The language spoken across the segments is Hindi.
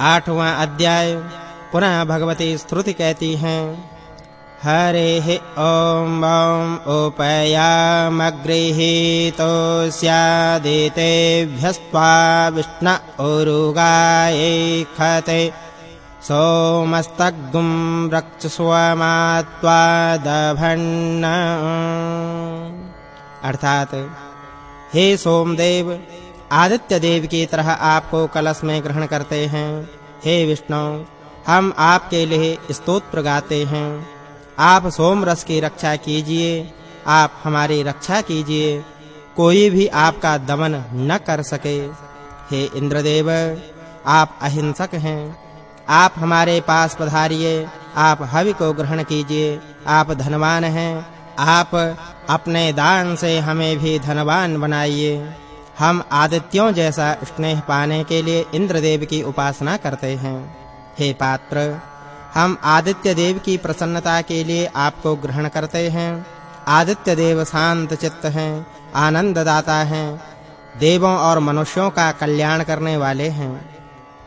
आठवां अध्याय। पुनः भगवती स्तुति कहती हैं, हरेः ॐ ॐ उपयामगृहीतो स्यादितेभ्यस्त्वा विष्ण उरुगाये खते। सोमस्तग्गुं रक्षस्वमात्वादभन्न अर्थात, हे सोमदेव आदित्य देव की तरह आपको कलश में ग्रहण करते हैं। हे विष्णु, हम आपके लिए स्तोत्र गाते हैं। आप सोम रस की रक्षा कीजिए, आप हमारी रक्षा कीजिए, कोई भी आपका दमन न कर सके। हे इंद्रदेव, आप अहिंसक हैं। आप हमारे पास पधारिए, आप हवि को ग्रहण कीजिए, आप धनवान हैं। आप अपने दान से हमें भी धनवान बनाइए। हम आदित्यों जैसा स्नेह पाने के लिए इंद्रदेव की उपासना करते हैं। हे पात्र, हम आदित्य देव की प्रसन्नता के लिए आपको ग्रहण करते हैं। आदित्य देव शांत चित्त हैं आनंद दाता हैं, देवों और मनुष्यों का कल्याण करने वाले हैं।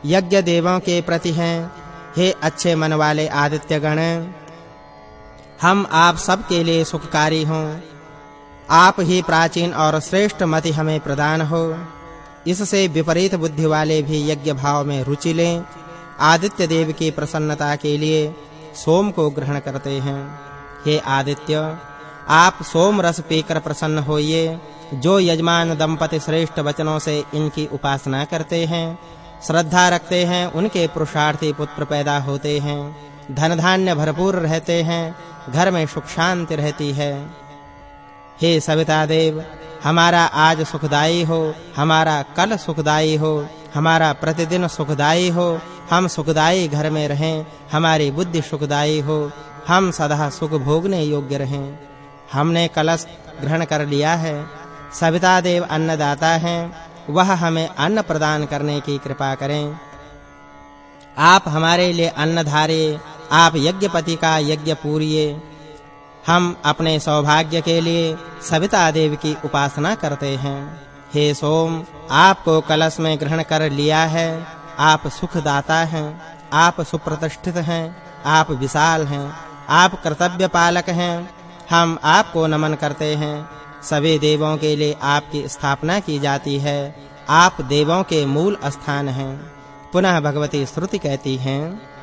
यज्ञ देवों के प्रति हैं, हे अच्छे मन वाले आदित्य गण हम आप सबके लिए सुखकारी हों आप ही प्राचीन और श्रेष्ठ मति हमें प्रदान हो। इससे विपरीत बुद्धि वाले भी यज्ञ भाव में रुचि लें। आदित्य देव की प्रसन्नता के लिए सोम को ग्रहण करते हैं। हे आदित्य, आप सोम रस पीकर प्रसन्न होइए। जो यजमान दंपति श्रेष्ठ वचनों से इनकी उपासना करते हैं, श्रद्धा रखते हैं, उनके पुरुषार्थी पुत्र पैदा होते हैं धन धान्य भरपूर रहते हैं, घर में सुख शांति रहती है। हे सविता देव हमारा आज सुखदाई हो, हमारा कल सुखदाई हो, हमारा प्रतिदिन सुखदाई हो, हम सुखदाई घर में रहें, हमारी बुद्धि सुखदाई हो, हम सदा सुख भोगने योग्य रहें। हमने कलश ग्रहण कर लिया है। सविता देव अन्नदाता हैं, वह हमें अन्न प्रदान करने की कृपा करें। आप हमारे लिए अन्न धारे आप यज्ञपति का यज्ञ पूरिए हम अपने सौभाग्य के लिए सविता देव की उपासना करते हैं। हे सोम, आपको कलश में ग्रहण कर लिया है। आप सुखदाता हैं, आप सुप्रतिष्ठित हैं, आप विशाल हैं, आप कर्तव्य पालक हैं। हम आपको नमन करते हैं। सभी देवों के लिए आपकी स्थापना की जाती है। आप देवों के मूल स्थान हैं। पुनः भगवती श्रुति कहती हैं।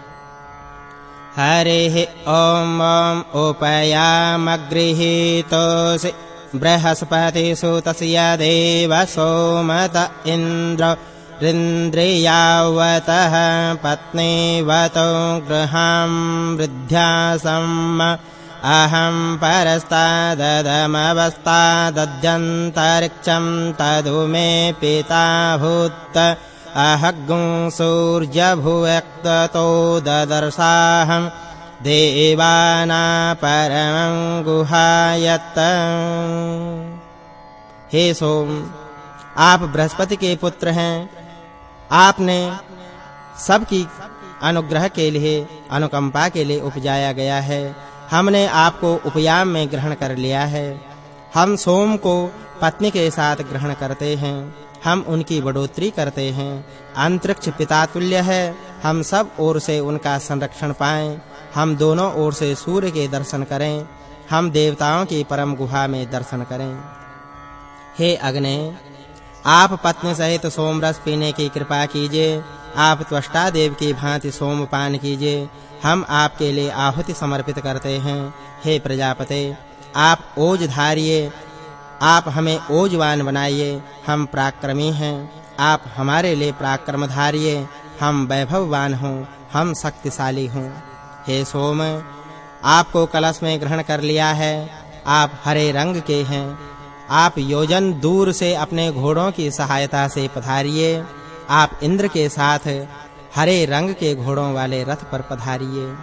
हरे ॐ ॐ उपयामगृहीतोऽसि। बृहस्पति सुतस्य देव सोमत इन्द्र। रिन्द्रियावतः पत्नीवतो गृहां वृद्ध्यासम्। अहं परस्ताददमवस्तादध्यन्तरिक्षं तदु मे पिता भूत् अहग्ं सूर्यभुवक्ततो ददर्शाहं देवाना परमं गुहायत हे सोम, आप बृहस्पति के पुत्र हैं। आपने सबकी अनुग्रह के लिए, अनुकंपा के लिए उपजाया गया है। हमने आपको उपयाम में ग्रहण कर लिया है। हम सोम को पत्नी के साथ ग्रहण करते हैं। हम उनकी बढ़ोतरी करते हैं। अंतरिक्ष पिता तुल्य है। हम सब ओर से उनका संरक्षण पाएँ। हम दोनों ओर से सूर्य के दर्शन करें। हम देवताओं की परम गुहा में दर्शन करें। हे अग्नि, आप पत्नी सहित सोम रस पीने की कृपा कीजिए। आप त्वष्टा देव की भांति सोम पान कीजिए। हम आपके लिए आहुति समर्पित करते हैं। हे प्रजापते, आप ओज धारिए। आप हमें ओजवान बनाइए, हम पराक्रमी हैं। आप हमारे लिए पराक्रम धारिए, हम वैभववान हों, हम शक्तिशाली हों। हे सोम, आपको कलश में ग्रहण कर लिया है, आप हरे रंग के हैं। आप योजन दूर से अपने घोड़ों की सहायता से पधारिए, आप इंद्र के साथ हरे रंग के घोड़ों वाले रथ पर पधारिए।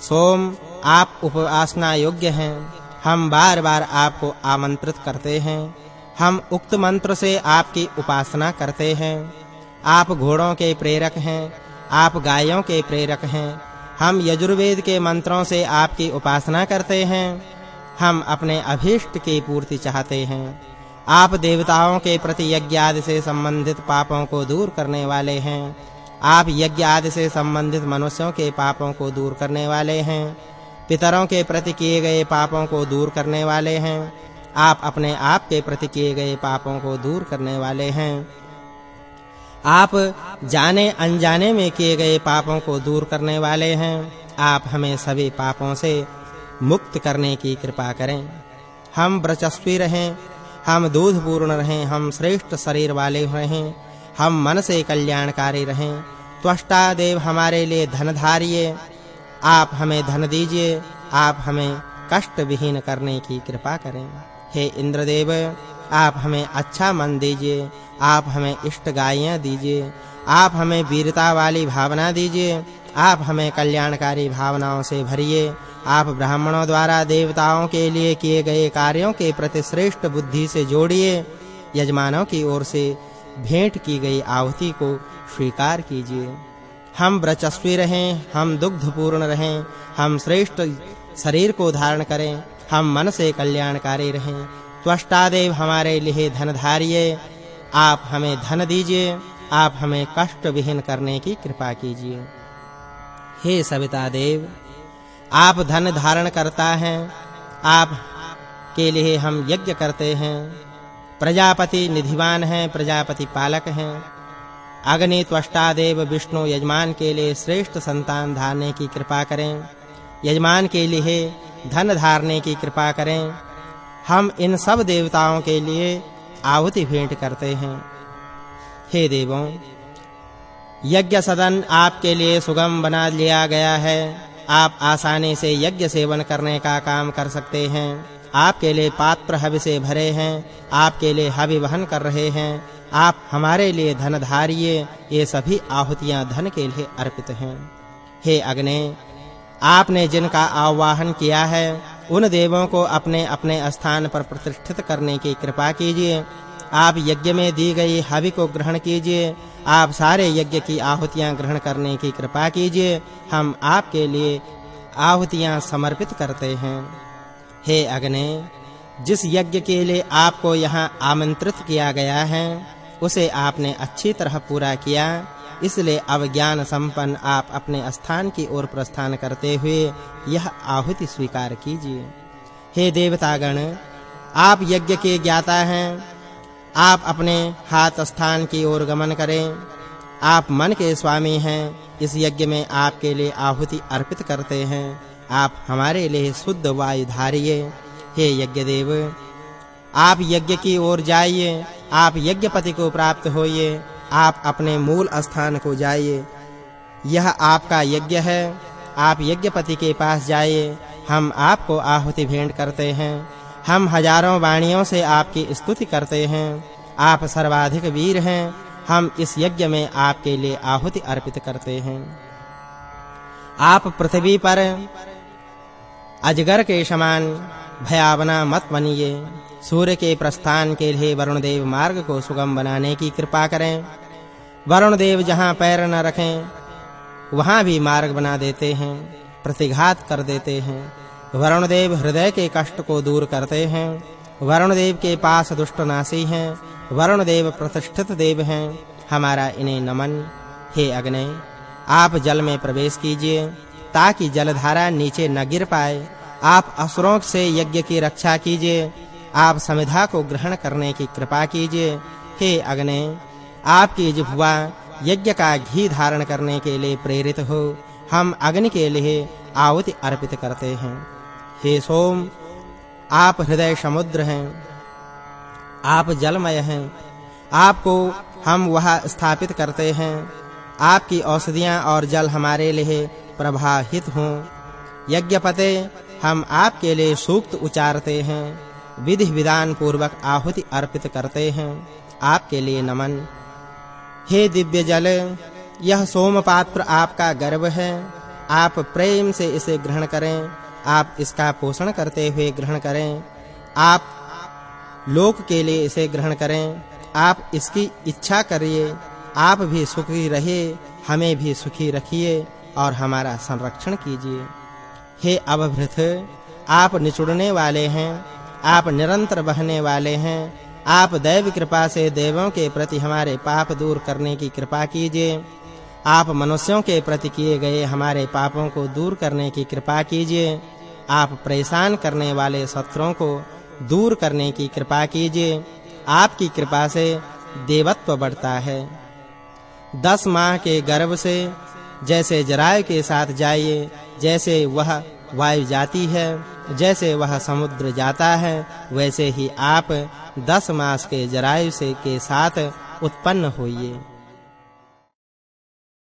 सोम, आप उपासना योग्य हैं। हम बार-बार आपको आमंत्रित करते हैं। हम उक्त मंत्र से आपकी उपासना करते हैं। आप घोड़ों के प्रेरक हैं, आप गायों के प्रेरक हैं। हम यजुर्वेद के मंत्रों से आपकी उपासना करते हैं। हम अपने अभीष्ट की पूर्ति चाहते हैं। आप देवताओं के प्रति यज्ञ आदि से संबंधित पापों को दूर करने वाले हैं। आप यज्ञ आदि से संबंधित मनुष्यों के पापों को दूर करने वाले हैं। पितरों के प्रति किए गए पापों को दूर करने वाले हैं। आप अपने आप के प्रति किए गए पापों को दूर करने वाले हैं। आप जाने अनजाने में किए गए पापों को दूर करने वाले हैं। आप हमें सभी पापों से मुक्त करने की कृपा करें। हम ब्रचस्वी रहें, हम दूध पूर्ण रहें, हम श्रेष्ठ शरीर वाले रहें, हम मन से कल्याणकारी रहें। त्वष्टा देव हमारे लिए धन धारिए आप हमें धन दीजिए, आप हमें कष्ट विहीन करने की कृपा करें। हे इंद्रदेव, आप हमें अच्छा मन दीजिए, आप हमें इष्ट गायें दीजिए, आप हमें वीरता वाली भावना दीजिए, आप हमें कल्याणकारी भावनाओं से भरिए, आप ब्राह्मणों द्वारा देवताओं के लिए किए गए कार्यों के प्रति श्रेष्ठ बुद्धि से जोड़िए, यजमानों की ओर से भेंट की गई आहुति को स्वीकार कीजिए। हम ब्रचस्वी रहें, हम दुग्ध पूर्ण रहें, हम श्रेष्ठ शरीर को धारण करें, हम मन से कल्याणकारी रहें। त्वष्टा देव हमारे लिए धन धारिए आप हमें धन दीजिए, आप हमें कष्ट विहीन करने की कृपा कीजिए। हे सविता देव आप धन धारण करता है, आप के लिए हम यज्ञ करते हैं। प्रजापति निधिवान हैं, प्रजापति पालक हैं। अग्नि त्वष्टा देव विष्णु यजमान के लिए श्रेष्ठ संतान धारने की कृपा करें। यजमान के लिए धन धारने की कृपा करें। हम इन सब देवताओं के लिए आहुति भेंट करते हैं। हे देवों, यज्ञ सदन आपके लिए सुगम बना लिया गया है। आप आसानी से यज्ञ सेवन करने का काम कर सकते हैं। आपके लिए पात्र हवि से भरे हैं। आपके लिए हवि वहन कर रहे हैं। आप हमारे लिए धन धारिए ये सभी आहुतियाँ धन के लिए अर्पित हैं। हे अग्नि, आपने जिनका आवाहन किया है, उन देवों को अपने अपने स्थान पर प्रतिष्ठित करने की कृपा कीजिए। आप यज्ञ में दी गई हवि को ग्रहण कीजिए। आप सारे यज्ञ की आहुतियाँ ग्रहण करने की कृपा कीजिए। हम आपके लिए आहुतियाँ समर्पित करते हैं। हे अग्नि, जिस यज्ञ के लिए आपको यहाँ आमंत्रित किया गया है उसे आपने अच्छी तरह पूरा किया। इसलिए अब ज्ञान संपन्न आप अपने स्थान की ओर प्रस्थान करते हुए यह आहुति स्वीकार कीजिए। हे देवतागण, आप यज्ञ के ज्ञाता हैं। आप अपने हाथ स्थान की ओर गमन करें। आप मन के स्वामी हैं। इस यज्ञ में आपके लिए आहुति अर्पित करते हैं। आप हमारे लिए शुद्ध वायु धारिए हे यज्ञ देव आप यज्ञ की ओर जाइए। आप यज्ञपति को प्राप्त होइए, आप अपने मूल स्थान को जाइए। यह आपका यज्ञ है। आप यज्ञपति के पास जाइए। हम आपको आहुति भेंट करते हैं। हम हज़ारों वाणियों से आपकी स्तुति करते हैं। आप सर्वाधिक वीर हैं। हम इस यज्ञ में आपके लिए आहुति अर्पित करते हैं। आप पृथ्वी पर, अजगर के समान, भयावना मत बनिए। सूर्य के प्रस्थान के लिए वरुण देव मार्ग को सुगम बनाने की कृपा करें। वरुण देव जहाँ पैर न रखें, वहाँ भी मार्ग बना देते हैं, प्रतिघात कर देते हैं। वरुण देव हृदय के कष्ट को दूर करते हैं वरुण देव के पास दुष्ट नासी हैं वरुण देव प्रतिष्ठित देव हैं। हमारा इन्हें नमन, हे अग्नि, आप जल में प्रवेश कीजिए, ताकि जलधारा नीचे न गिर पाए। आप असुरों से यज्ञ की रक्षा कीजिए आप समिधा को ग्रहण करने की कृपा कीजिए। हे अग्नि, आपकी जिह्वा यज्ञ का घी धारण करने के लिए प्रेरित हो, हम अग्नि के लिए आहुति अर्पित करते हैं। हे सोम, आप हृदय समुद्र हैं, आप जलमय हैं, आपको हम वहाँ स्थापित करते हैं। आपकी औषधियाँ और जल हमारे लिए प्रभाहित हों। यज्ञपते, हम आपके लिए सूक्त उचारते हैं। विधि विधान पूर्वक आहुति अर्पित करते हैं। आपके लिए नमन। हे दिव्य जल यह सोम पात्र आपका गर्व है। आप प्रेम से इसे ग्रहण करें। आप इसका पोषण करते हुए ग्रहण करें। आप लोक के लिए इसे ग्रहण करें। आप इसकी इच्छा करिए। आप भी सुखी रहे हमें भी सुखी रखिए और हमारा संरक्षण कीजिए। हे अवभृत, आप निचुड़ने वाले हैं। आप निरंतर बहने वाले हैं। आप दैव कृपा से देवों के प्रति हमारे पाप दूर करने की कृपा कीजिए। आप मनुष्यों के प्रति किए गए हमारे पापों को दूर करने की कृपा कीजिए। आप परेशान करने वाले शत्रुओं को दूर करने की कृपा कीजिए। आपकी कृपा से देवत्व बढ़ता है। दस माह के गर्भ से जैसे जरायु के साथ जाइए, जैसे वह वायु जाती है, जैसे वह समुद्र जाता है, वैसे ही आप दस मास के जरायु से के साथ उत्पन्न होइए।